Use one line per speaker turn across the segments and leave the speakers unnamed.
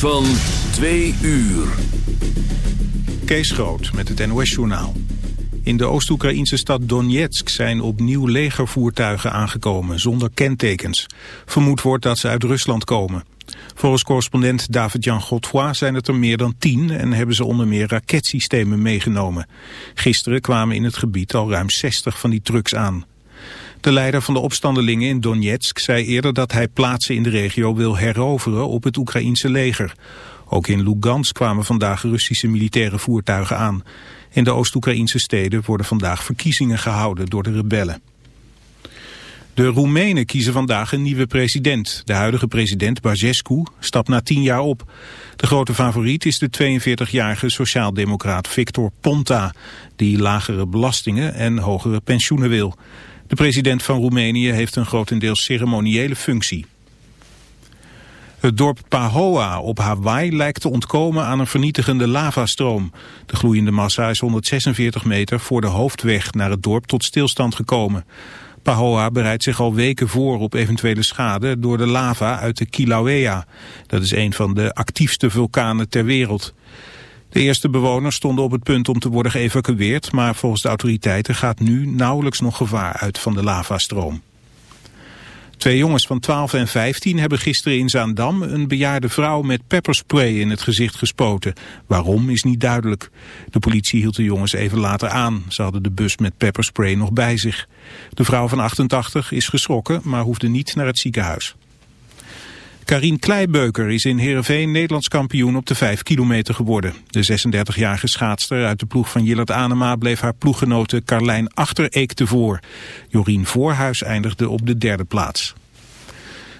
Van twee uur.
Kees Groot met het NOS-journaal. In de Oost-Oekraïnse stad Donetsk zijn opnieuw legervoertuigen aangekomen zonder kentekens. Vermoed wordt dat ze uit Rusland komen. Volgens correspondent David-Jan Godfroy zijn het er meer dan tien en hebben ze onder meer raketsystemen meegenomen. Gisteren kwamen in het gebied al ruim 60 van die trucks aan. De leider van de opstandelingen in Donetsk zei eerder dat hij plaatsen in de regio wil heroveren op het Oekraïense leger. Ook in Lugansk kwamen vandaag Russische militaire voertuigen aan. In de Oost-Oekraïnse steden worden vandaag verkiezingen gehouden door de rebellen. De Roemenen kiezen vandaag een nieuwe president. De huidige president Băsescu stapt na tien jaar op. De grote favoriet is de 42-jarige sociaaldemocraat Victor Ponta... die lagere belastingen en hogere pensioenen wil. De president van Roemenië heeft een grotendeels ceremoniële functie. Het dorp Pahoa op Hawaii lijkt te ontkomen aan een vernietigende lavastroom. De gloeiende massa is 146 meter voor de hoofdweg naar het dorp tot stilstand gekomen. Pahoa bereidt zich al weken voor op eventuele schade door de lava uit de Kilauea. Dat is een van de actiefste vulkanen ter wereld. De eerste bewoners stonden op het punt om te worden geëvacueerd, maar volgens de autoriteiten gaat nu nauwelijks nog gevaar uit van de lavastroom. Twee jongens van 12 en 15 hebben gisteren in Zaandam een bejaarde vrouw met pepperspray in het gezicht gespoten. Waarom is niet duidelijk. De politie hield de jongens even later aan. Ze hadden de bus met pepperspray nog bij zich. De vrouw van 88 is geschrokken, maar hoefde niet naar het ziekenhuis. Karien Kleibeuker is in Heerenveen Nederlands kampioen op de 5 kilometer geworden. De 36-jarige schaatster uit de ploeg van Jillert Anema bleef haar ploeggenote Carlijn Achtereek tevoor. Jorien Voorhuis eindigde op de derde plaats.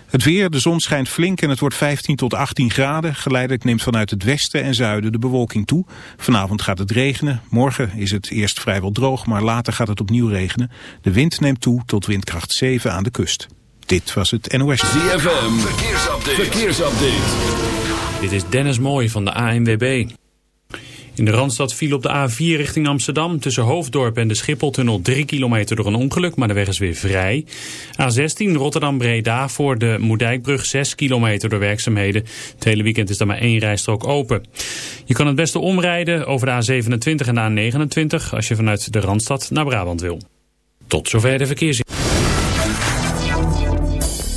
Het weer, de zon schijnt flink en het wordt 15 tot 18 graden. Geleidelijk neemt vanuit het westen en zuiden de bewolking toe. Vanavond gaat het regenen. Morgen is het eerst vrijwel droog, maar later gaat het opnieuw regenen. De wind neemt toe tot windkracht 7 aan de kust. Dit was het NOS.
ZFM, verkeersupdate. verkeersupdate.
Dit is Dennis Mooij van de ANWB. In de Randstad viel op de A4 richting Amsterdam tussen Hoofddorp en de Schipholtunnel 3 kilometer door een ongeluk, maar de weg is weer vrij. A16 Rotterdam-Breda voor de Moerdijkbrug 6 kilometer door werkzaamheden. Het hele weekend is er maar één rijstrook open. Je kan het beste omrijden over de A27 en de A29 als je vanuit de Randstad naar Brabant wil. Tot zover de verkeers.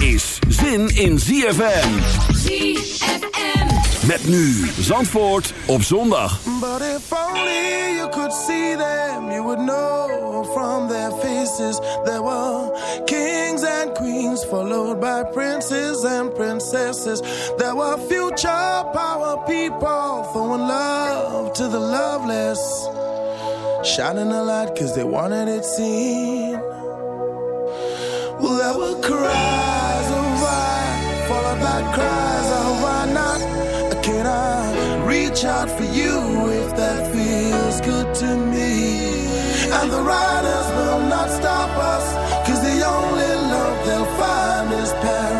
Is zin in ZFM.
ZFM.
Met nu Zandvoort op zondag.
But if only you could see them, you would know from their faces there were kings and queens, followed by princes and princesses. There were future power people throwing love to the loveless, shining a light because they wanted it seen. There were cries of violence heart cries, oh why not? Can I reach out for you if that feels good to me? And the riders will not stop us, cause the only love they'll find is paradise.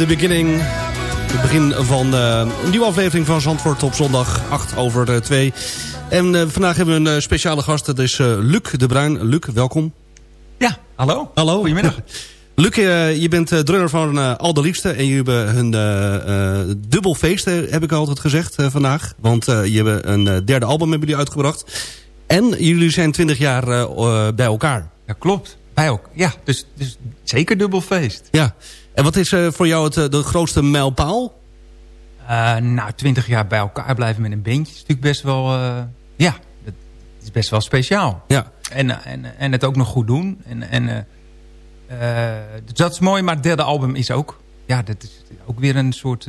The
Beginning. Het begin van eh, een nieuwe aflevering van Zandvoort op zondag 8 over 2. En eh, vandaag hebben we een eh, speciale gast. Dat is eh, Luc de Bruin. Luc, welkom.
Ja, hallo.
Hallo.
Goedemiddag.
Luc, eh, je bent eh, drummer van eh, Al de Liefste. En jullie hebben hun eh, eh, dubbel feest, eh, heb ik altijd gezegd eh, vandaag. Want eh, je hebt een eh, derde album hebben jullie uitgebracht. En jullie zijn 20 jaar eh, eh, bij elkaar.
Ja, klopt. Bij ook. Ja, dus, dus zeker dubbel feest.
Ja. En wat is eh, voor jou het, eh, de grootste mijlpaal?
Eh, nou, twintig jaar bij elkaar blijven met een bandje is natuurlijk best wel... ja, dat is best wel speciaal.
Ja.
En, en, en het ook nog goed doen. En, en, dus dat is mooi, maar het derde album is ook... Ja, dat is ook weer een soort...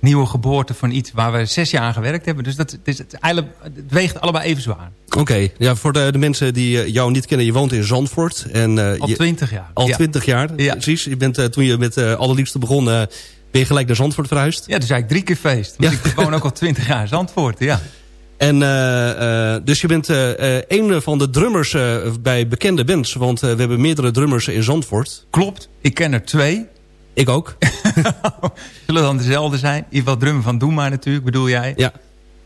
nieuwe geboorte van iets waar we zes jaar aan gewerkt hebben. Dus dat, het, is, het, eigenlijk, het weegt allebei even zwaar.
Oké, ja, voor de, de mensen die eh, jou niet kennen, je woont in Zandvoort. En, eh,
Al twintig jaar.
Al
ja.
twintig jaar,
Ja.
precies. Je bent, eh, toen je met eh Allerliefste begon, ben je gelijk naar Zandvoort verhuisd.
Ja, dus eigenlijk drie keer feest. Want
Ja.
ik woon ook al twintig jaar in Zandvoort, ja.
En, dus je bent een van de drummers bij bekende bands. Want we hebben meerdere drummers in Zandvoort.
Klopt, ik ken er twee.
Ik ook.
Zullen dan dezelfde zijn? Geval drummer van Doe maar natuurlijk, bedoel jij?
Ja.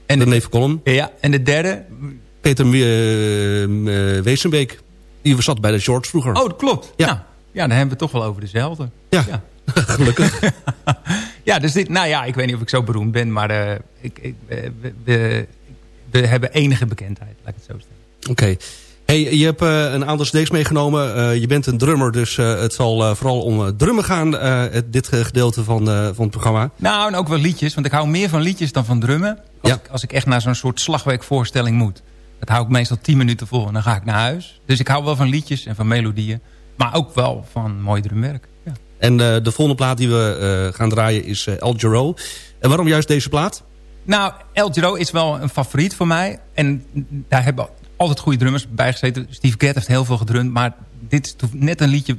En
de neef Column.
ja, en de derde?
Peter uh, Wezenbeek. Die zat bij de Shorts vroeger.
Oh, dat klopt.
Ja.
Nou, ja, dan hebben we het toch wel over dezelfde.
Ja,
Ja.
gelukkig.
Ja, dus dit, nou ja, ik weet niet of ik zo beroemd ben, maar eh, ik, ik, we, we, we hebben enige bekendheid, laat ik het zo stellen.
Oké. Hey, je hebt eh, een aantal cd's meegenomen. Eh, je bent een drummer, dus eh, het zal vooral om drummen gaan, het- dit gedeelte van, van het programma.
Nou, en ook wel liedjes, want ik hou meer van liedjes dan van drummen. Als,
Ja.
ik, als ik echt naar zo'n soort slagwerkvoorstelling moet. Dat hou ik meestal 10 minuten vol en dan ga ik naar huis. Dus ik hou wel van liedjes en van melodieën. Maar ook wel van mooi drumwerk. Ja.
En de volgende plaat die we gaan draaien is El Giro. En waarom juist deze plaat?
Nou, El Giro is wel een favoriet voor mij. En daar hebben altijd goede drummers bij gezeten. Steve Gadd heeft heel veel gedrumd. Maar dit is net een liedje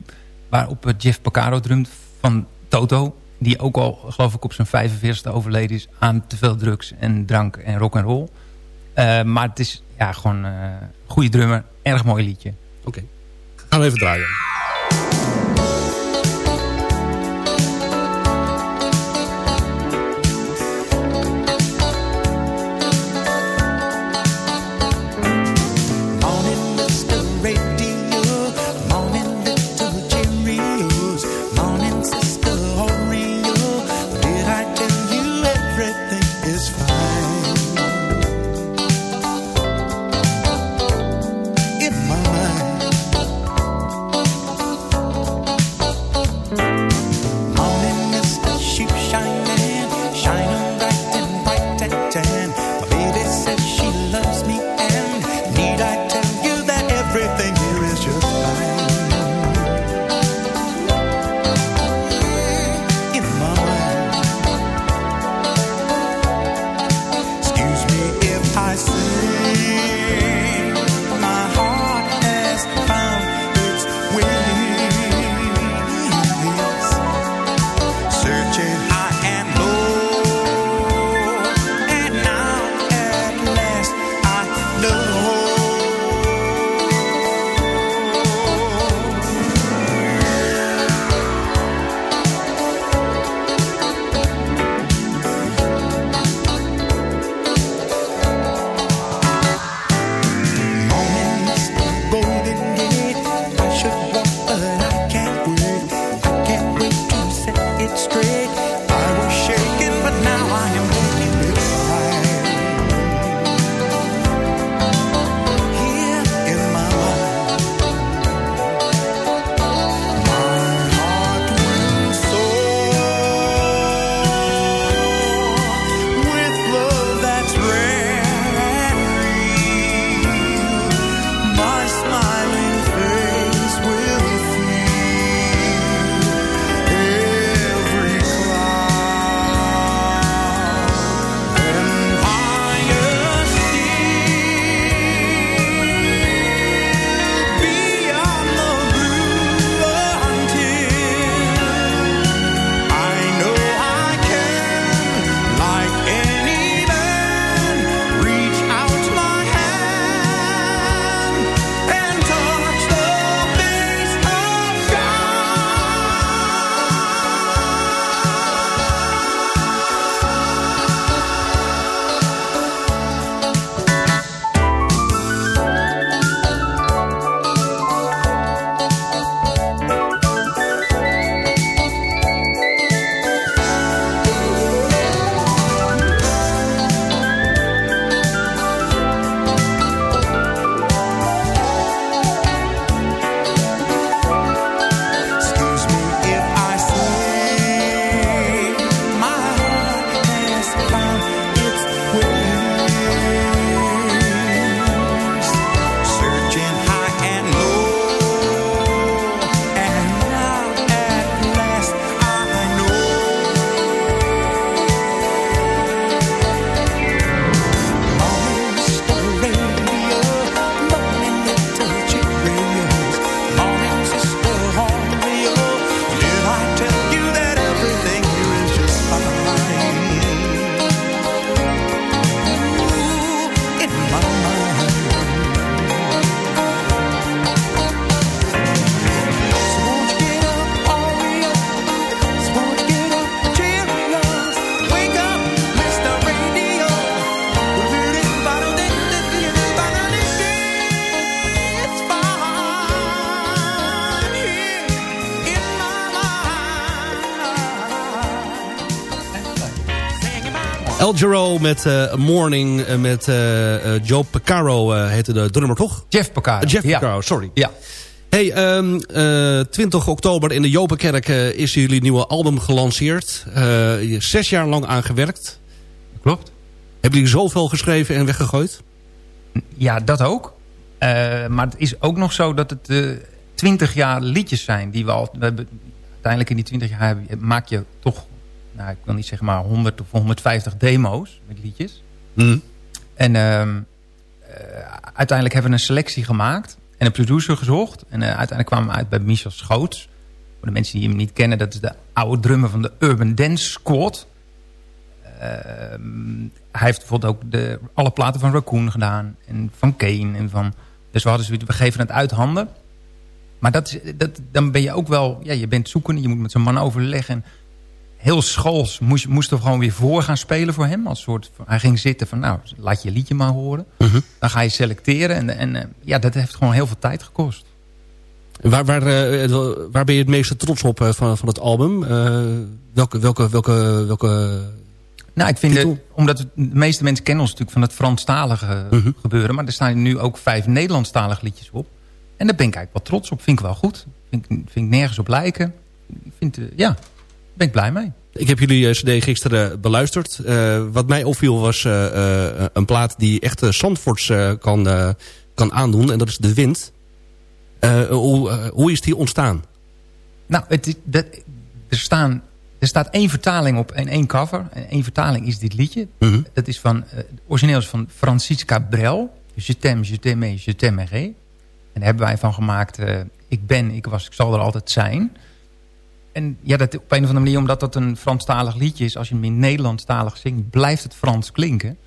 waarop eh, Jeff Porcaro drumt van Toto. Die ook al, geloof ik, op zijn 45e overleden is aan te veel drugs en drank en rock and roll. Eh, maar het is ja, gewoon eh, een goede drummer. Erg mooi liedje.
Oké. Gaan we even draaien. El Giro met uh, Morning uh, met uh, Joe Picaro heette de drummer toch?
Jeff Picaro.
Jeff
ja.
Picaro, sorry.
Ja.
Hey, um, 20 oktober in de Jopenkerk is jullie nieuwe album gelanceerd. zes jaar lang aan gewerkt.
Klopt.
Hebben jullie zoveel geschreven en weggegooid?
Ja, dat ook. maar het is ook nog zo dat het 20 jaar liedjes zijn die we al... We hebben, uiteindelijk in die 20 jaar maak je toch nou, ik wil niet zeggen maar 100 of 150 demo's met liedjes.
Mm.
En uh, uh, uiteindelijk hebben we een selectie gemaakt en een producer gezocht. En uh, uiteindelijk kwamen we uit bij Michel Schoots. Voor de mensen die hem niet kennen, dat is de oude drummer van de Urban Dance Squad. Ehm, hij heeft bijvoorbeeld ook de, alle platen van Raccoon gedaan. En van Kane. En van, dus we hadden zoiets, we geven het uit handen. Maar dat is, dat, dan ben je ook wel, ja, je bent zoekende. Je moet met zo'n man overleggen heel schools moest, moest er gewoon weer voor gaan spelen voor hem. Als soort, hij ging zitten van, nou, laat je liedje maar horen.
Uh -huh.
Dan ga je selecteren. En, en uh, ja, dat heeft gewoon heel veel tijd gekost.
Waar, waar, uh, waar ben je het meeste trots op uh, van, van het album? welke, welke, welke, welke
Nou, ik vind het, omdat het, de meeste mensen kennen ons natuurlijk van het Franstalige
Mhm.
uh -huh. gebeuren. Maar er staan nu ook vijf Nederlandstalige liedjes op. En daar ben ik eigenlijk wel trots op. Vind ik wel goed. Vind, vind ik nergens op lijken. Ik vind, ja, ben ik blij mee.
Ik heb jullie cd gisteren beluisterd. Uh, wat mij opviel was uh, uh, een plaat die echt Zandvoorts kan, kan aandoen. En dat is De Wind. hoe, hoe is die ontstaan?
Nou, het, dat, er, staan, er staat één vertaling op en één cover. En één vertaling is dit liedje.
-hmm.
Dat is van, origineel is van Francisca Brel. Je t'aime, je t'aime, je t'aimerai. En daar hebben wij van gemaakt... ik ben, ik was, ik zal er altijd zijn... En ja, dat op een of andere manier, omdat dat een Franstalig liedje is... als je hem in Nederlandstalig zingt, blijft het Frans klinken.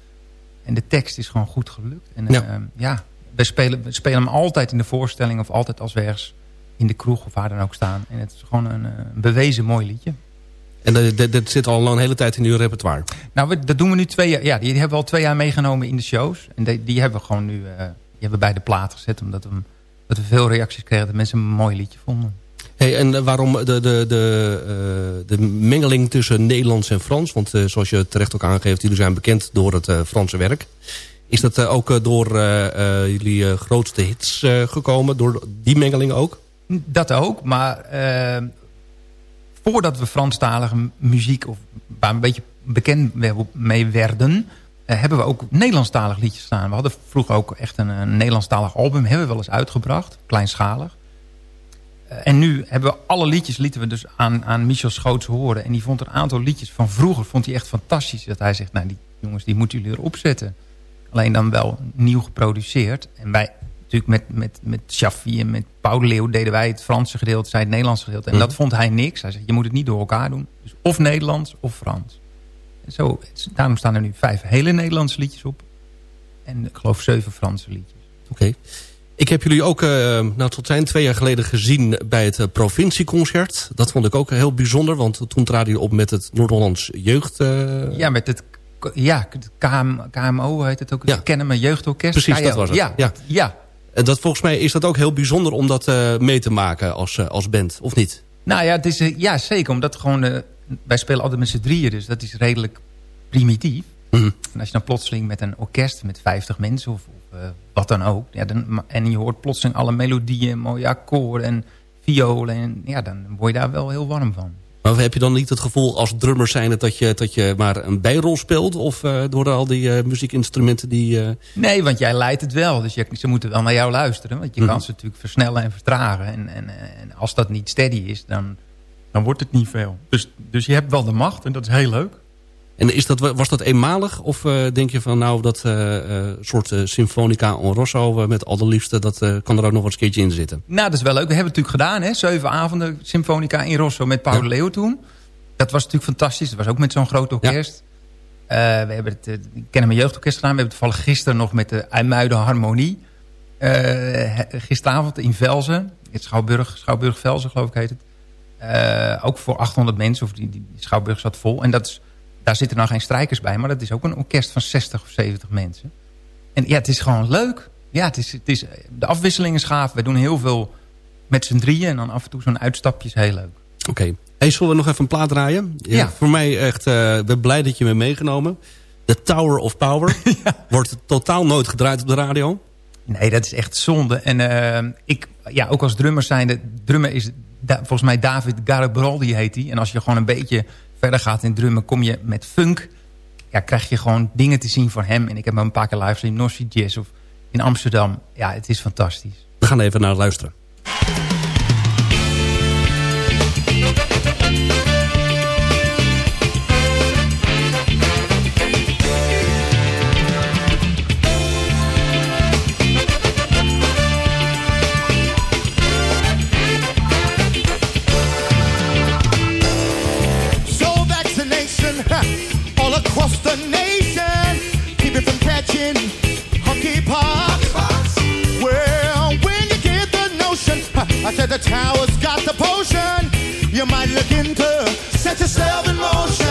En de tekst is gewoon goed gelukt. En
ja,
uh, ja we, spelen, we spelen hem altijd in de voorstelling... of altijd als we ergens in de kroeg of waar dan ook staan. En het is gewoon een, een bewezen mooi liedje.
En dat, dat, dat, zit al een hele tijd in uw repertoire?
Nou, we, dat doen we nu twee jaar. Ja, die hebben we al twee jaar meegenomen in de shows. En die, die hebben we gewoon nu uh, die hebben we bij de plaat gezet... omdat we, dat we veel reacties kregen dat mensen een mooi liedje vonden.
Hey, en waarom de, de, de, uh, de mengeling tussen Nederlands en Frans? Want uh, zoals je terecht ook aangeeft, jullie zijn bekend door het Franse werk. Is dat ook door jullie grootste hits gekomen? Door die mengeling ook?
Dat ook, maar voordat we Franstalige muziek... of waar een beetje bekend mee werden... hebben we ook Nederlandstalig liedjes staan. We hadden vroeger ook echt een, een Nederlandstalig album. Hebben we wel eens uitgebracht, kleinschalig. En nu hebben we alle liedjes lieten we dus aan, aan Michel Schoots horen. En die vond een aantal liedjes van vroeger vond hij echt fantastisch. Dat hij zegt, nou die jongens, die moeten jullie erop zetten. Alleen dan wel nieuw geproduceerd. En wij natuurlijk met, met, met Shaffi en met Paul Leeuw deden wij het Franse gedeelte, zij het Nederlandse gedeelte. En mm. dat vond hij niks. Hij zei, je moet het niet door elkaar doen. Dus of Nederlands of Frans. En zo, daarom staan er nu vijf hele Nederlandse liedjes op. En ik geloof zeven Franse liedjes.
Oké. Okay. Ik heb jullie ook, uh, nou tot zijn twee jaar geleden gezien bij het uh, provincieconcert. Dat vond ik ook heel bijzonder, want toen traden jullie op met het Noord-Hollands Jeugd... Uh...
Ja, met het, ja, KM, KMO heet het ook. Ja. Kennen me Jeugdorkest.
Precies, dat was het.
Ja, ja. ja.
En dat, volgens mij is dat ook heel bijzonder om dat mee te maken als, als band, of niet?
Nou ja, het is, ja zeker, omdat gewoon... wij spelen altijd met z'n drieën, dus dat is redelijk primitief.
Mm -hmm.
En als je dan plotseling met een orkest met 50 mensen... of wat dan ook. Ja, dan, en je hoort plotseling alle melodieën, mooie akkoorden en violen. En, ja, dan word je daar wel heel warm van.
Maar heb je dan niet het gevoel als drummer zijn dat je, dat je maar een bijrol speelt? Of uh, door al die uh, muziekinstrumenten die... Uh...
Nee, want jij leidt het wel. Dus je, ze moeten wel naar jou luisteren. Want je mm -hmm. kan ze natuurlijk versnellen en vertragen. En, en, en als dat niet steady is, dan, dan wordt het niet veel. Dus, dus je hebt wel de macht en dat is heel leuk.
En is dat, was dat eenmalig? Of uh, denk je van nou dat uh, soort uh, Symfonica on Rosso met al de liefste... dat kan er ook nog eens een keertje in zitten?
Nou, dat is wel leuk. We hebben het natuurlijk gedaan. Hè? Zeven avonden Symfonica in Rosso met Paul ja. Leeuw toen. Dat was natuurlijk fantastisch. Dat was ook met zo'n groot orkest. Ja. we hebben het ik kennen mijn jeugdorkest gedaan. We hebben het toevallig gisteren nog met de IJmuiden Harmonie. gisteravond in Velzen. Het Schouwburg, Schouwburg Velzen geloof ik heet het. ook voor 800 mensen. Of die, die Schouwburg zat vol. En dat is daar zitten nou geen strijkers bij, maar dat is ook een orkest van 60 of 70 mensen. En ja, het is gewoon leuk. Ja, het is, het is, de afwisseling is gaaf. We doen heel veel met z'n drieën en dan af en toe zo'n uitstapje is heel leuk.
Oké. Okay. Zullen we nog even een plaat draaien? Ja. Voor mij echt, uh, ben blij dat je me meegenomen. The Tower of Power. Wordt totaal nooit gedraaid op de radio.
Nee, dat is echt zonde. En eh, ik, ja, ook als drummer zijnde, drummer is volgens mij David Garibaldi heet hij. En als je gewoon een beetje verder gaat in drummen, kom je met funk. Ja, krijg je gewoon dingen te zien van hem. En ik heb hem een paar keer live gezien. Norsi Jazz of in Amsterdam. Ja, het is fantastisch.
We gaan even naar luisteren.
the tower's got the potion. You might look into set yourself in motion.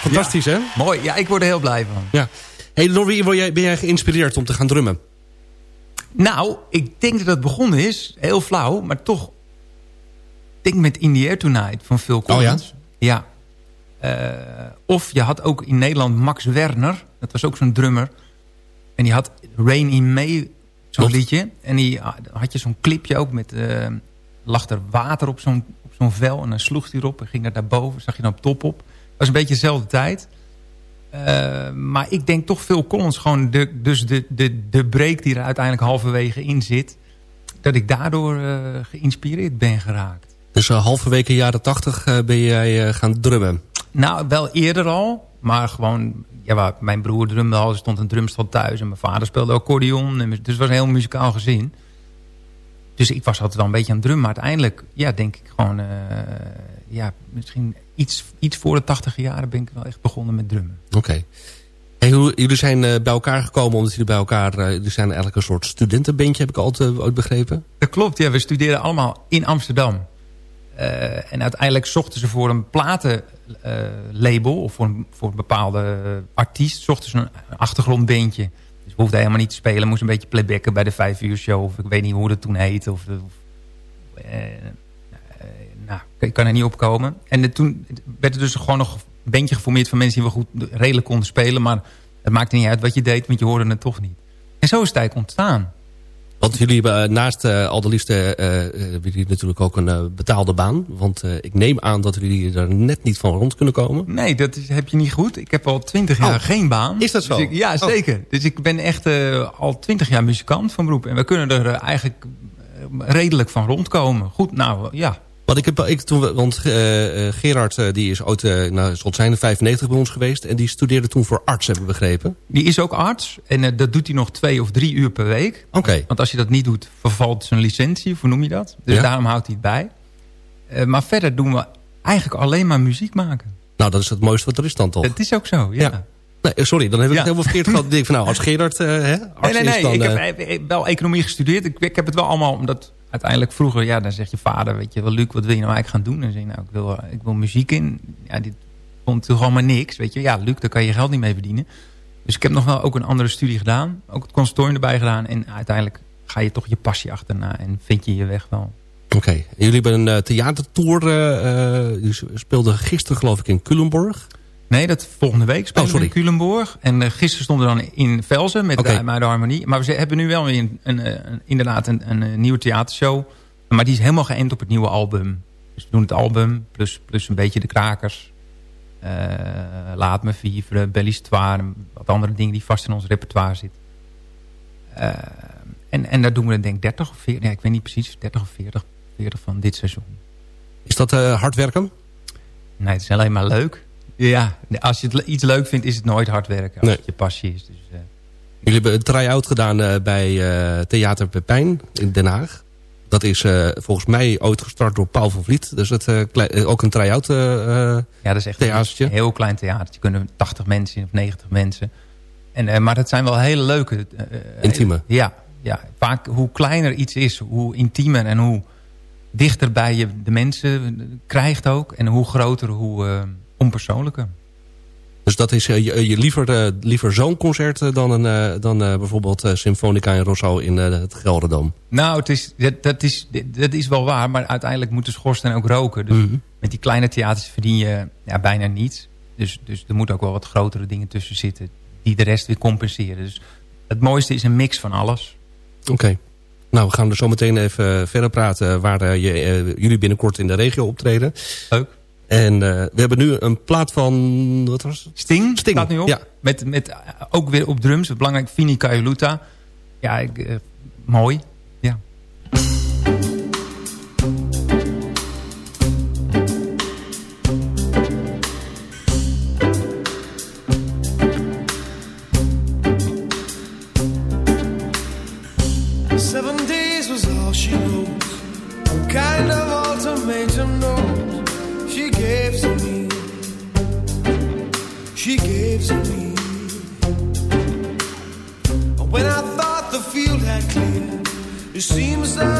Fantastisch, hè?
Mooi, ja, ik word er heel blij van.
Ja. Hey, Laurie, word jij, ben jij geïnspireerd om te gaan drummen?
Nou, ik denk dat het begonnen is, heel flauw, maar toch... Ik denk met In the Air Tonight van Phil Collins.
Oh ja?
Ja. Eh, of je had ook in Nederland Max Werner. Dat was ook zo'n drummer. En die had Rain in May, zo'n liedje. En die had je zo'n clipje ook met... Uh, lag er water op zo'n zo'n vel en dan sloeg hij erop en ging er daarboven. Zag je dan op top op. Dat was een beetje dezelfde tijd. Uh, maar ik denk toch veel Collins gewoon de, dus de, de, de break die er uiteindelijk halverwege in zit. Dat ik daardoor uh, geïnspireerd ben geraakt.
Dus uh, halverwege jaren tachtig ben jij gaan drummen?
Nou, wel eerder al. Maar gewoon, ja, mijn broer drumde al. Er stond een drumstel thuis. En mijn vader speelde accordeon. Dus het was een heel muzikaal gezin. Dus ik was altijd wel een beetje aan het drummen. Maar uiteindelijk, ja, denk ik gewoon... ja, misschien iets, iets voor de tachtig jaren ben ik wel echt begonnen met drummen.
Oké. Hey, hoe, jullie zijn uh, bij elkaar gekomen omdat jullie bij elkaar... Uh, jullie zijn eigenlijk een soort studentenbandje, heb ik altijd ooit begrepen.
Dat klopt, ja. We studeerden allemaal in Amsterdam. en uiteindelijk zochten ze voor een platenlabel... of voor een, voor een bepaalde artiest... zochten ze een achtergrondbandje. We hoefden helemaal niet te spelen. Moest een beetje playbacken bij de vijf uur show. Of ik weet niet hoe dat toen heette. Of, of nou, ik kan er niet opkomen. En toen werd er dus gewoon nog een bandje geformeerd van mensen die wel goed redelijk konden spelen. Maar het maakte niet uit wat je deed, want je hoorde het toch niet. En zo is het eigenlijk ontstaan.
Want jullie hebben eh, naast uh, al de liefste uh, hebben jullie natuurlijk ook een betaalde baan. Want ik neem aan dat jullie er net niet van rond kunnen komen.
Nee, dat is, heb je niet goed. Ik heb al twintig jaar oh, geen baan.
Is dat zo?
Dus ik, ja, oh. zeker. Dus ik ben echt al twintig jaar muzikant van beroep. En we kunnen er eigenlijk redelijk van rondkomen. Goed, nou ja,
wat ik heb, ik, toen, want uh, Gerard uh, die is ooit, uh, nou, zal zijn 95 bij ons geweest. En die studeerde toen voor arts, hebben we begrepen.
Die is ook arts. En dat doet hij nog twee of drie uur per week.
Oké.
Want als je dat niet doet, vervalt zijn licentie. Hoe noem je dat? Dus daarom houdt hij het bij. maar verder doen we eigenlijk alleen maar muziek maken.
Nou, dat is het mooiste wat er is dan toch?
Het is ook zo, ja. ja.
Nee, sorry, dan heb ik ja. het helemaal verkeerd gehad. Ik van nou, als Gerard hè,
arts nee, nee, nee. Is dan, ik heb wel economie gestudeerd. Ik, ik, heb het wel allemaal, omdat uiteindelijk vroeger, ja, dan zegt je vader, weet je wel, Luc, wat wil je nou eigenlijk gaan doen? En zeg je, nou, ik wil, ik wil muziek in. Ja, dit vond toch allemaal niks, weet je. Ja, Luc, daar kan je geld niet mee verdienen. Dus ik heb nog wel ook een andere studie gedaan. Ook het conservatorium erbij gedaan. En uiteindelijk ga je toch je passie achterna en vind je je weg wel.
Oké, jullie hebben een uh, theatertour. Uh, uh, speelden gisteren geloof ik in Culemborg.
Nee, dat volgende week spelen oh, we in Culemborg. En uh, gisteren stonden we dan in Velzen met okay. de Harmonie. Maar we hebben nu wel weer een, een, een, inderdaad een, een, nieuwe theatershow. Maar die is helemaal geënt op het nieuwe album. Dus we doen het album plus, plus een beetje de krakers. Uh, Laat me vivre, Bellistoire. Wat andere dingen die vast in ons repertoire zitten. Uh, en, en daar doen we denk ik 30 of 40. Ja, ik weet niet precies, 30 of 40, 40 van dit seizoen.
Is dat hard werken?
Nee, het is alleen maar leuk. Ja, als je het iets leuk vindt, is het nooit hard werken. Als het je passie is. Dus, uh...
Jullie hebben een try-out gedaan uh, bij uh, Theater Pepijn in Den Haag. Dat is volgens mij ooit gestart door Paul van Vliet. Dus het, ook een try-out Ja,
dat is echt theatertje. een heel klein theatertje. kunnen 80 mensen in of 90 mensen. En, maar dat zijn wel hele leuke...
Intieme.
ja, ja, vaak hoe kleiner iets is, hoe intiemer en hoe dichter bij je de mensen krijgt ook. En hoe groter, hoe onpersoonlijke.
Dus dat is uh, je, je, liever, uh, liever zo'n concert dan, een, dan bijvoorbeeld Symfonica in Rosso in het Gelderdam?
Nou, het is, dat, dat, is, dat is wel waar, maar uiteindelijk moet de schoorsteen ook roken. Dus mhm. met die kleine theaters verdien je ja, bijna niets. Dus, dus er moeten ook wel wat grotere dingen tussen zitten die de rest weer compenseren. Dus het mooiste is een mix van alles.
Oké. Nou, we gaan er zo meteen even verder praten waar je, jullie binnenkort in de regio optreden.
Leuk.
En uh, we hebben nu een plaat van... Wat was het?
Sting, Sting. staat nu op. Ja. Met, met ook weer op drums. Belangrijk, Vini Kaioluta. Ja, ik, uh, mooi. Ja.
Seven days was all she wrote. Kind of ultimatum note. It seems another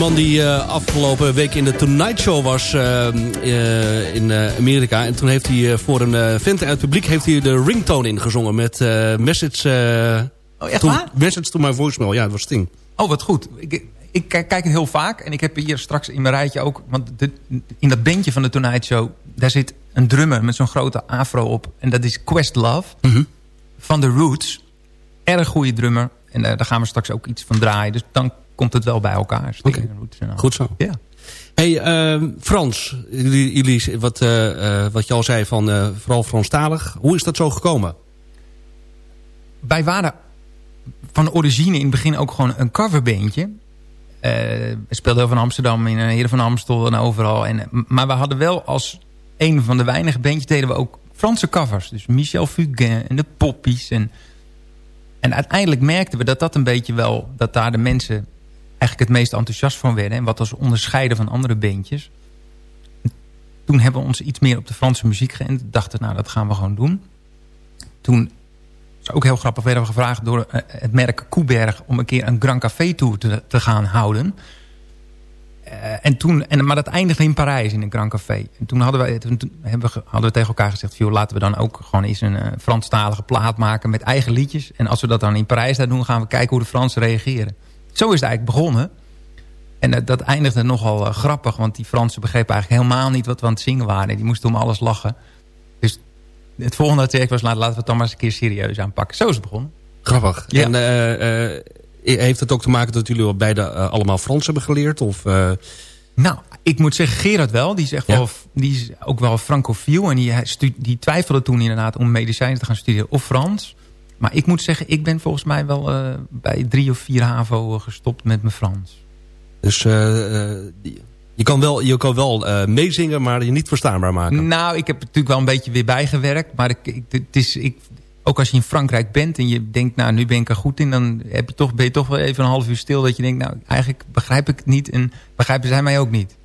man die eh, afgelopen week in de Tonight Show was eh, eh, in Amerika. En toen heeft hij voor een vent uit het publiek heeft hij de ringtone ingezongen. Met message,
Oh, echt
to,
waar?
message to my voicemail. Ja, dat was Sting.
Oh, wat goed. Ik, ik kijk het heel vaak. En ik heb hier straks in mijn rijtje ook... Want de, in dat bandje van de Tonight Show... daar zit een drummer met zo'n grote afro op. En dat is Questlove. Van The Roots. Erg goede drummer. En eh, daar gaan we straks ook iets van draaien. Dus dan komt het wel bij elkaar.
Goed zo.
Ja.
Hey, eh, Frans, jullie, wat, eh, wat je al zei van eh, vooral Franstalig. Hoe is dat zo gekomen?
wij waren van origine in het begin ook gewoon een coverbandje. Eh we speelden heel van Amsterdam, in Heren van Amstel en overal. En, maar we hadden wel als een van de weinige bandjes deden we ook Franse covers. Dus Michel Fugain en de Poppies. En, en uiteindelijk merkten we dat dat een beetje wel... dat daar de mensen eigenlijk het meest enthousiast van werden. En wat ons onderscheiden van andere bandjes. Toen hebben we ons iets meer op de Franse muziek geënt. Dachten, nou dat gaan we gewoon doen. Toen is ook heel grappig. werden we gevraagd door eh, het merk Koeberg... om een keer een Grand Café Tour te, te gaan houden. Eh, en toen, en, maar dat eindigde in Parijs in een Grand Café. En toen hadden we, toen, hebben we, hadden we tegen elkaar gezegd... Joh, laten we dan ook gewoon eens een uh, Franstalige plaat maken met eigen liedjes. En als we dat dan in Parijs doen... gaan we kijken hoe de Fransen reageren. Zo is het eigenlijk begonnen. En dat eindigde nogal grappig. Want die Fransen begrepen eigenlijk helemaal niet wat we aan het zingen waren. Die moesten om alles lachen. Dus het volgende traject was... laten we het dan maar eens een keer serieus aanpakken. Zo is het begonnen.
Grappig. Ja. En heeft het ook te maken dat jullie beide allemaal Frans hebben geleerd? Of.
Nou, ik moet zeggen, Gerard wel. Die is, echt ja. wel, die is ook wel francofiel. En die, die twijfelde toen inderdaad om medicijnen te gaan studeren of Frans. Maar ik moet zeggen, ik ben volgens mij wel uh, bij drie of vier HAVO gestopt met mijn Frans.
Dus je kan wel, je kan wel meezingen, maar je niet verstaanbaar maken.
Nou, ik heb natuurlijk wel een beetje weer bijgewerkt. Maar ik, ik, het is, ik, ook als je in Frankrijk bent en je denkt, nou, nu ben ik er goed in... dan heb je toch, ben je toch wel even een half uur stil dat je denkt... nou, eigenlijk begrijp ik het niet en begrijpen zij mij ook niet.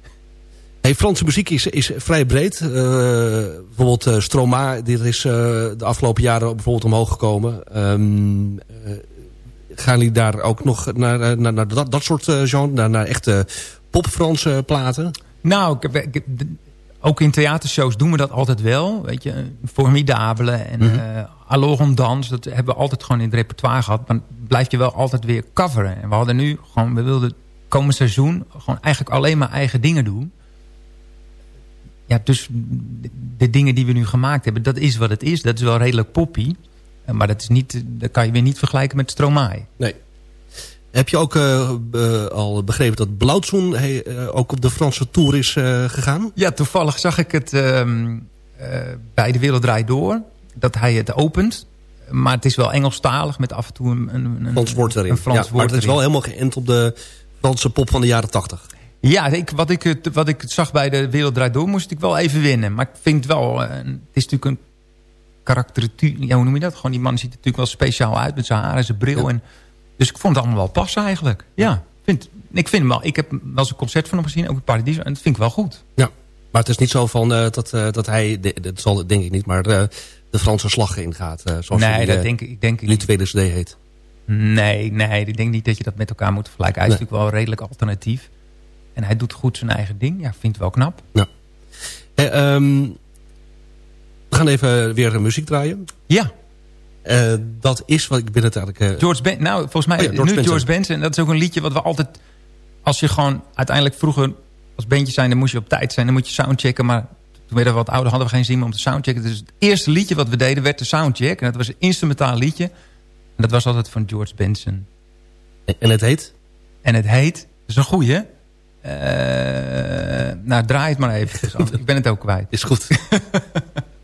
Hey, Franse muziek is, is vrij breed. Uh, bijvoorbeeld uh, Stromae, dit is uh, de afgelopen jaren bijvoorbeeld omhoog gekomen. Um, gaan jullie daar ook nog naar, naar, naar dat, dat soort genre, naar, naar echte pop-Franse platen?
Nou, ik, ik, ook in theatershows doen we dat altijd wel. Weet je, Formidabele en mm -hmm. Dans. Dat hebben we altijd gewoon in het repertoire gehad. Maar blijf je wel altijd weer coveren. En we hadden nu gewoon, we wilden komend seizoen gewoon eigenlijk alleen maar eigen dingen doen. Ja, dus de dingen die we nu gemaakt hebben, dat is wat het is. Dat is wel redelijk poppy. Maar dat, is niet, dat kan je weer niet vergelijken met Stromae.
Nee. Heb je ook uh, uh, al begrepen dat Blauwzoen uh, ook op de Franse Tour is gegaan?
Ja, toevallig zag ik het ehm, bij De Wereld Draait Door. Dat hij het opent. Maar het is wel Engelstalig met af en toe een, een,
Frans woord erin. Een Frans ja, woord maar het is wel helemaal geënt op de Franse pop van de jaren tachtig.
Ja, ik, wat, ik, wat ik zag bij De Wereld Draait Door moest ik wel even winnen. Maar ik vind wel, het is natuurlijk een karakteratuur. Ja, hoe noem je dat? Gewoon die man ziet er natuurlijk wel speciaal uit met zijn haar en zijn bril. Ja. En dus ik vond het allemaal wel passen eigenlijk. Ja, vind, ik vind hem wel. Ik heb wel eens een concert van hem gezien, ook in Paradiso. En dat vind ik wel goed.
Ja, maar het is niet zo van uh, dat, uh, dat hij, dat zal denk ik niet, maar uh, de Franse slag ingaat. zoals
nee,
die,
dat denk ik, ik denk
die tweede CD heet.
Nee, nee, ik denk niet dat je dat met elkaar moet vergelijken. Hij is nee. natuurlijk wel redelijk alternatief. En hij doet goed zijn eigen ding. Ja, ik vind het wel knap.
Ja. um, we gaan even weer muziek draaien.
Ja.
Uh, dat is wat ik ben het eigenlijk... Uh...
George ben nou, volgens mij oh ja, George nu Benson. George Benson. Dat is ook een liedje wat we altijd... Als je gewoon uiteindelijk vroeger als bandje zijn... dan moest je op tijd zijn, dan moet je soundchecken. Maar toen werden we wat ouder, hadden we geen zin meer om te soundchecken. Dus het eerste liedje wat we deden werd de soundcheck. En dat was een instrumentaal liedje. En dat was altijd van George Benson.
En het heet?
En het heet, dat is een goeie. Uh, nou, draai het maar even. ik ben het ook kwijt.
Is goed.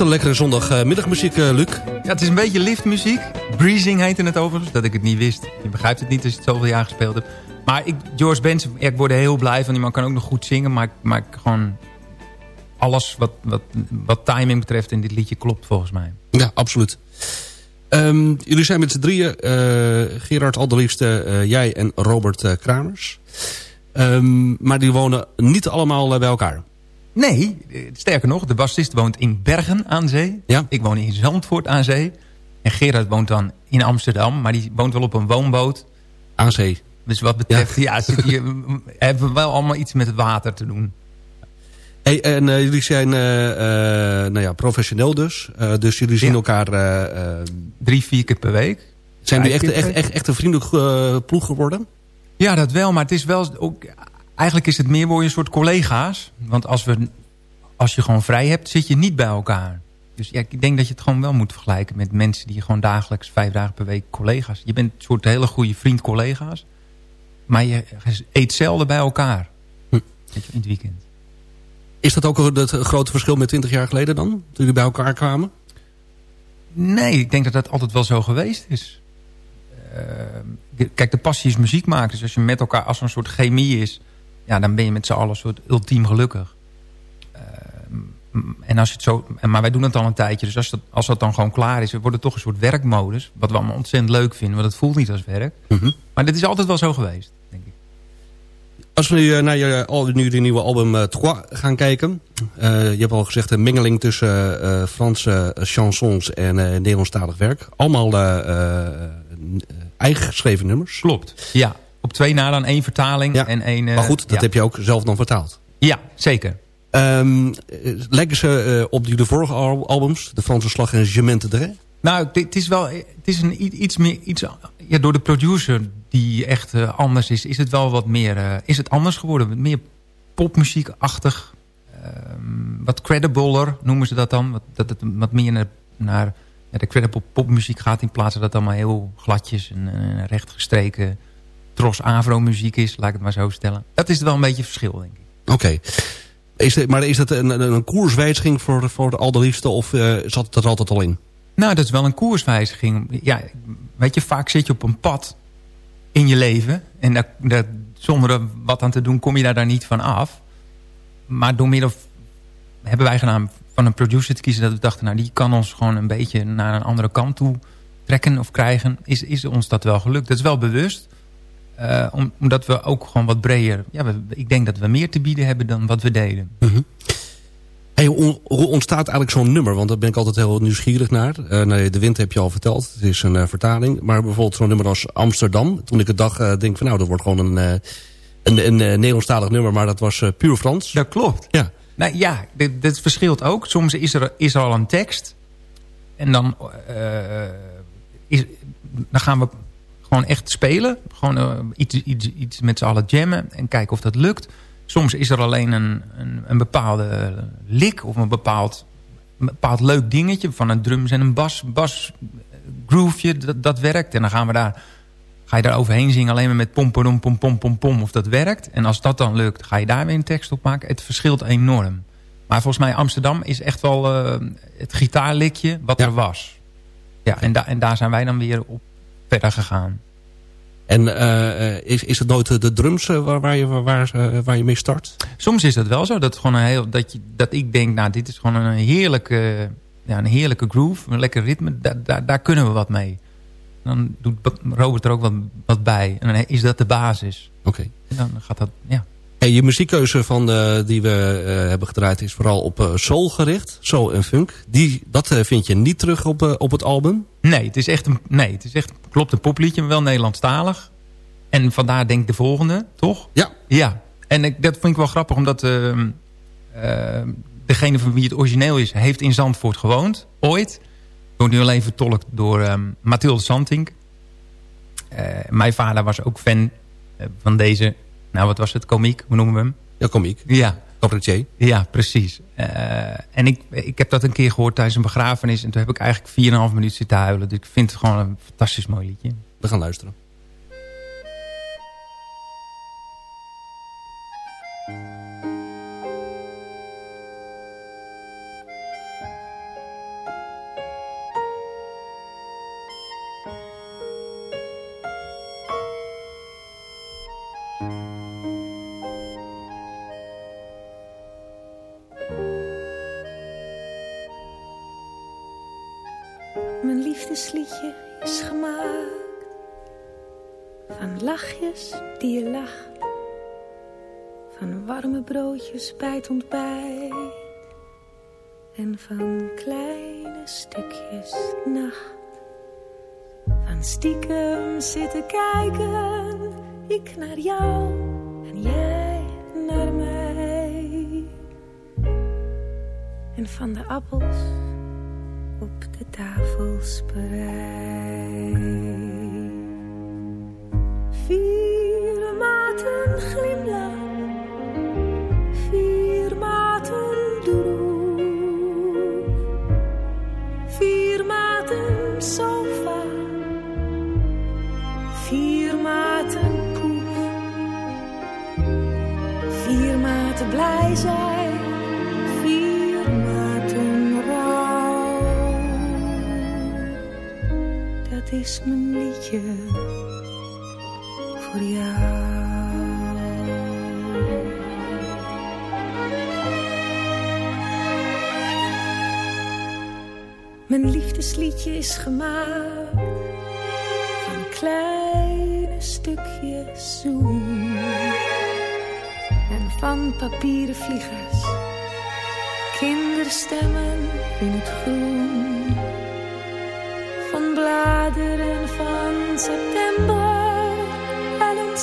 een lekkere zondagmiddagmuziek, uh, Luc.
Ja, het is een beetje liftmuziek. Breezing heette het overigens, dat ik het niet wist. Je begrijpt het niet als je het zoveel jaar gespeeld hebt. Maar ik, George Benson, ik word er heel blij van. Die man kan ook nog goed zingen, maar, maar gewoon alles wat, wat, wat timing betreft in dit liedje klopt volgens mij.
Ja, absoluut. Um, jullie zijn met z'n drieën, uh, Gerard Alderliefste, uh, jij en Robert Kramers. Um, maar die wonen niet allemaal bij elkaar.
Nee, sterker nog, de bassist woont in Bergen aan zee.
Ja.
Ik woon in Zandvoort aan zee. En Gerard woont dan in Amsterdam, maar die woont wel op een woonboot.
Aan zee.
Dus wat betreft, ja, ja hier, hebben we wel allemaal iets met het water te doen.
Hey, en uh, jullie zijn uh, uh, nou ja, professioneel dus. dus jullie zien
Ja.
elkaar...
Drie, vier keer per week.
zijn jullie echt, echt, echt, echt een vriendelijke ploeg geworden?
Ja, dat wel. Maar het is wel ook... Eigenlijk is het meer je een soort collega's. Want als, we, als je gewoon vrij hebt, zit je niet bij elkaar. Dus ja, ik denk dat je het gewoon wel moet vergelijken met mensen die gewoon dagelijks vijf dagen per week collega's. Je bent een soort hele goede vriend collega's. Maar je eet zelden bij elkaar.
Hm.
Je, in het weekend.
Is dat ook het grote verschil met 20 jaar geleden dan? Toen jullie bij elkaar kwamen?
Nee, ik denk dat dat altijd wel zo geweest is. Uh, kijk, de passie is muziek maken. Dus als je met elkaar als een soort chemie is... Ja, dan ben je met z'n allen een soort ultiem gelukkig. Uh, en als je het zo, maar wij doen het al een tijdje. Dus als dat, als dat dan gewoon klaar is... wordt het toch een soort werkmodus. Wat we allemaal ontzettend leuk vinden. Want het voelt niet als werk.
Mm -hmm.
Maar dit is altijd wel zo geweest, denk ik.
Als we nu naar je, nu de nieuwe album uh, Trois gaan kijken. Uh, je hebt al gezegd een mengeling tussen uh, Franse chansons en Nederlandstalig werk. Allemaal eigen geschreven nummers.
Klopt, ja. Op twee na dan één vertaling
ja.
en één...
maar goed, dat
ja.
heb je ook zelf dan vertaald.
Ja, zeker.
Um, lijken ze op die de vorige albums, de Franse Slag en Gemente de
Nou, het is wel het is een iets meer... Iets, ja, door de producer die echt uh, anders is, is het wel wat meer... Uh, is het anders geworden. Meer popmuziekachtig. Um, wat credibler noemen ze dat dan. Wat, dat het wat meer naar, naar de credible popmuziek gaat... in plaats van dat allemaal heel gladjes en, en rechtgestreken... tros afro muziek is, laat ik het maar zo stellen. Dat is wel een beetje verschil, denk ik.
Oké. Okay. Is het, maar is dat een, een, een koerswijziging voor, voor de allerliefste of uh, zat het er altijd al in?
Nou, dat is wel een koerswijziging. Ja, weet je, vaak zit je op een pad in je leven. En dat, dat, zonder er wat aan te doen kom je daar, daar niet van af. Maar door middel hebben wij gedaan van een producer te kiezen... dat we dachten, nou, die kan ons gewoon een beetje naar een andere kant toe trekken of krijgen. Is, is ons dat wel gelukt. Dat is wel bewust. Uh, om, omdat we ook gewoon wat breder... Ja, we, ik denk dat we meer te bieden hebben dan wat we deden.
Mm -hmm. Hey, hoe ontstaat eigenlijk zo'n nummer? Want daar ben ik altijd heel nieuwsgierig naar. Uh, nee, de wind heb je al verteld. Het is een uh, vertaling. Maar bijvoorbeeld zo'n nummer als Amsterdam. Toen ik het dag denk van nou, dat wordt gewoon een, een, een, een Nederlandstalig nummer. Maar dat was puur Frans.
Dat klopt.
Ja,
nou, ja dit, dit verschilt ook. Soms is er, is er al een tekst. En dan, is, dan gaan we gewoon echt spelen. Gewoon iets, iets, iets met z'n allen jammen. En kijken of dat lukt. Soms is er alleen een, een, een bepaalde lik of een bepaald, een bepaald leuk dingetje van een drums en een bas, bas grooveje, dat, dat werkt. En dan gaan we daar, ga je daar overheen zingen alleen maar met pom pom pom pom pom pom of dat werkt. En als dat dan lukt, ga je daar weer een tekst op maken. Het verschilt enorm. Maar volgens mij Amsterdam is echt wel uh, het gitaarlikje wat
ja.
er was. Ja, en, da en daar zijn wij dan weer op verder gegaan.
En uh, is, is het nooit de drums waar, waar, je, waar, waar je mee start?
Soms is dat wel zo. Dat, gewoon een heel, dat, je, dat ik denk, nou dit is gewoon een heerlijke, ja, een heerlijke groove. Een lekker ritme. Da, da, daar kunnen we wat mee. Dan doet Robert er ook wat, wat bij. En dan is dat de basis.
Oké. Okay.
En dan gaat dat, ja.
Hey, je muziekkeuze van de, die we uh, hebben gedraaid is vooral op uh, soul gericht. Soul en funk. Die, dat vind je niet terug op, op het album?
Nee, het is echt een, nee, het is echt, klopt een popliedje, maar wel Nederlandstalig. En vandaar denk ik de volgende, toch?
Ja.
Ja, en ik, dat vind ik wel grappig, omdat degene van wie het origineel is... heeft in Zandvoort gewoond, ooit. Wordt nu alleen vertolkt door um, Mathilde Santink. mijn vader was ook fan van deze nou, wat was het? Komiek? Hoe noemen we hem?
Ja, komiek.
Ja.
Cabaretier.
Ja, precies. Uh, en ik, ik heb dat een keer gehoord tijdens een begrafenis. En toen heb ik eigenlijk 4,5 minuten zitten huilen. Dus ik vind het gewoon een fantastisch mooi liedje.
We gaan luisteren.
Bij ontbijt en van kleine stukjes nacht. Van stiekem zitten kijken, ik naar jou en jij naar mij. En van de appels op de tafelsprei. Vier Is mijn liedje voor jou. Mijn liefdesliedje is gemaakt van kleine stukjes zoen en van papieren vliegers, kinderstemmen in het groen, september en een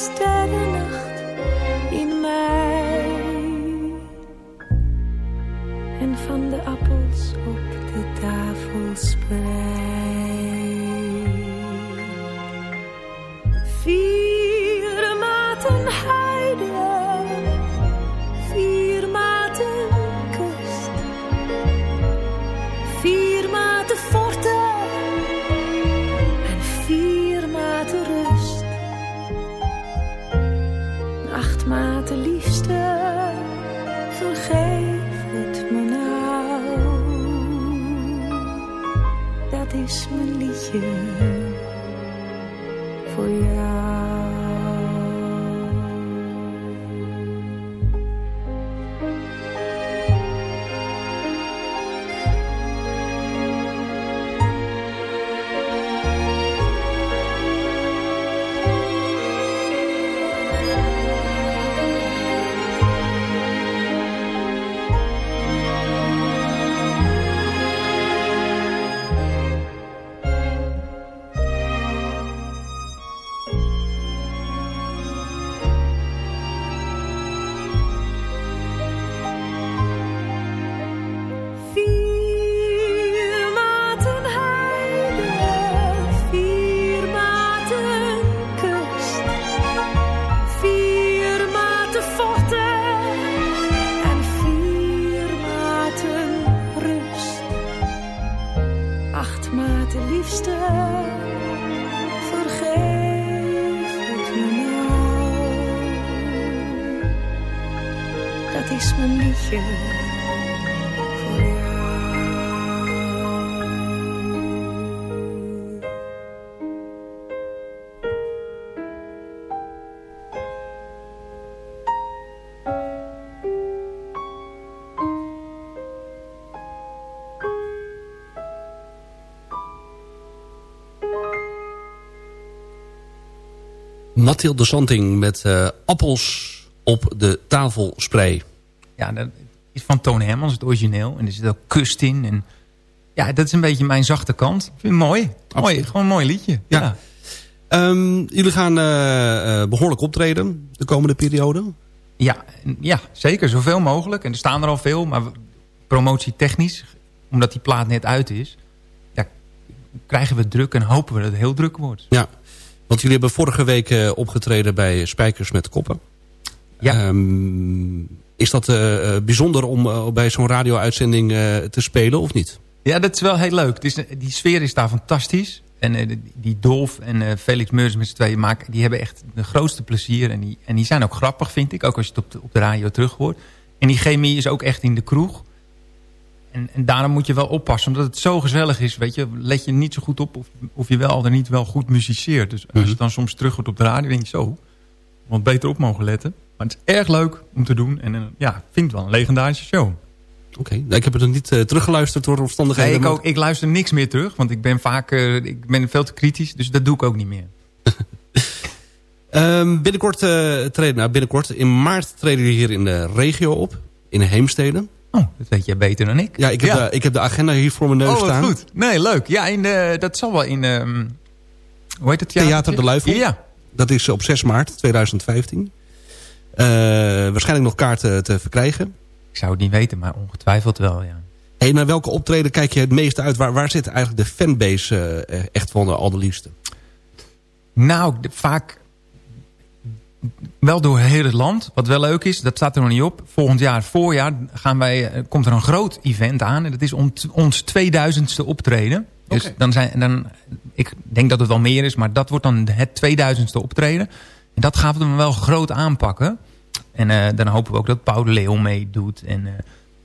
is mijn liedje
Santing met eh, appels op de tafelspray.
Ja, dat is van Toon Hermans, het origineel. En er zit ook kust in. En ja, dat is een beetje mijn zachte kant. Ik vind het mooi. mooi gewoon een mooi liedje.
Ja.
Ja.
Ehm, jullie gaan eh, eh, behoorlijk optreden de komende periode.
Ja, ja, zeker. Zoveel mogelijk. En er staan er al veel. Maar promotietechnisch, omdat die plaat net uit is... Ja, krijgen we druk en hopen we dat het heel druk wordt.
Ja, want jullie hebben vorige week eh, opgetreden bij Spijkers met Koppen.
Ja.
Ehm, is dat eh, eh, bijzonder om eh, bij zo'n radio-uitzending te spelen of niet?
Ja, dat is wel heel leuk. Is, die sfeer is daar fantastisch. En die- Dolf en Felix Meurs met z'n tweeën maken, die hebben echt de grootste plezier. En die, en die zijn ook grappig, vind ik. Ook als je het op de, op de radio terug hoort. En die chemie is ook echt in de kroeg. En, en daarom moet je wel oppassen. Omdat het zo gezellig is, weet je, let je niet zo goed op of, of je wel of niet wel goed muziceert. Dus als je dan soms terug wordt op de radio, denk je zo, wat beter op mogen letten. Maar het is erg leuk om te doen. En eh, ja, ik vind het wel een legendarische show.
Oké, nou, ik heb het nog niet uh, teruggeluisterd door omstandigheden.
Nee, ik, ook, ik luister niks meer terug, want ik ben vaak uh, ik ben veel te kritisch. Dus dat doe ik ook niet meer.
um, binnenkort, uh, treden, nou, binnenkort, in maart treden we hier in de regio op. In Heemstede.
Oh, dat weet jij beter dan ik.
Ja, ik heb, De, ik heb de agenda hier voor mijn neus
oh,
staan.
goed. Nee, leuk. Ja, in de, dat zal wel in... Um, hoe heet het?
Theater, Theater de Luifel.
Ja.
Dat is op 6 maart 2015. Waarschijnlijk nog kaarten te verkrijgen.
Ik zou het niet weten, maar ongetwijfeld wel, ja.
Hey, naar welke optreden kijk je het meest uit? Waar, waar zit eigenlijk de fanbase uh, echt van de allerliefste?
Nou, vaak wel door heel het land. Wat wel leuk is, dat staat er nog niet op. Volgend jaar, voorjaar, gaan wij, uh, komt er een groot event aan. En dat is on, ons 2000ste optreden. Dus okay. dan zijn, dan, ik denk dat het wel meer is, maar dat wordt dan het 2000ste optreden. En dat gaan we dan wel groot aanpakken. En uh, dan hopen we ook dat Paul de Leeuw meedoet. En uh,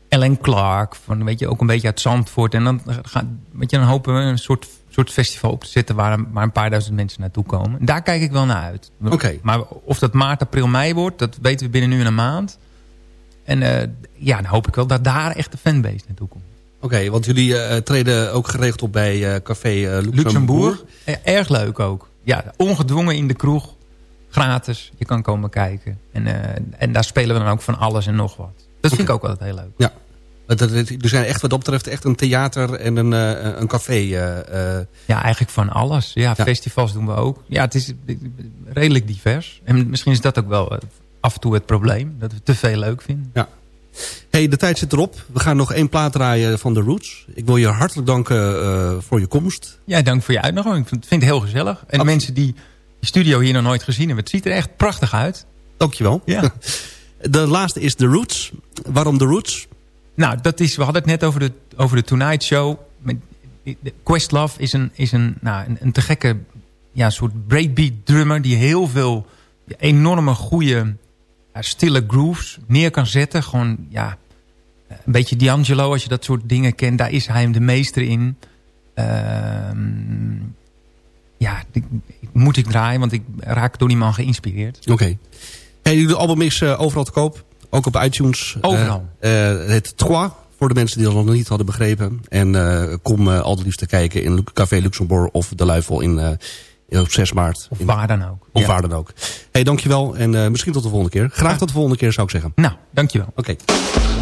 Ellen Clark, van, weet je, ook een beetje uit Zandvoort. En dan, gaat, weet je, dan hopen we een soort, soort festival op te zetten... waar, waar een paar duizend mensen naartoe komen. En daar kijk ik wel naar uit.
Okay.
Maar of dat maart, april, mei wordt... dat weten we binnen nu en een maand. En uh, ja, dan hoop ik wel dat daar echt de fanbase naartoe komt.
Oké, okay, want jullie uh, treden ook geregeld op bij uh, Café Luxembourg.
Luxembourg. Erg leuk ook. Ja, ongedwongen in de kroeg gratis. Je kan komen kijken. En, uh, en daar spelen we dan ook van alles en nog wat. Dat vind ik ook altijd heel leuk.
Ja. Er zijn echt wat dat betreft echt een theater en een, uh, een café. Uh,
ja, eigenlijk van alles. Ja, ja, festivals doen we ook. Ja, het is redelijk divers. En misschien is dat ook wel af en toe het probleem. Dat we te veel leuk vinden.
Ja. hey, de tijd zit erop. We gaan nog één plaat draaien van The Roots. Ik wil je hartelijk danken voor je komst.
Ja, dank voor je uitnodiging. Ik vind het heel gezellig. En Absoluut. mensen die die studio hier nog nooit gezien hebben. Het ziet er echt prachtig uit.
Dankjewel.
Ja.
De laatste is The Roots. Waarom The Roots?
Nou, dat is, we hadden het net over de, over de Tonight Show. Questlove is een, is een, nou, een, een te gekke ja, soort breakbeat drummer... die heel veel enorme goede ja, stille grooves neer kan zetten. Gewoon, ja, een beetje D'Angelo, als je dat soort dingen kent. Daar is hij hem de meester in. Ehm ja, die, moet ik draaien, want ik raak door die man geïnspireerd.
Oké. Okay. Hey, de album is uh, overal te koop. Ook op iTunes.
Overal.
Uh, uh, het Trois, voor de mensen die dat nog niet hadden begrepen. En kom al de liefste kijken in Café Luxembourg of De Luifel in, op 6 maart.
Of waar dan ook.
Of ja. waar dan ook. hey, dankjewel. En misschien tot de volgende keer. Graag tot de volgende keer zou ik zeggen.
Nou, dankjewel.
Oké. Okay.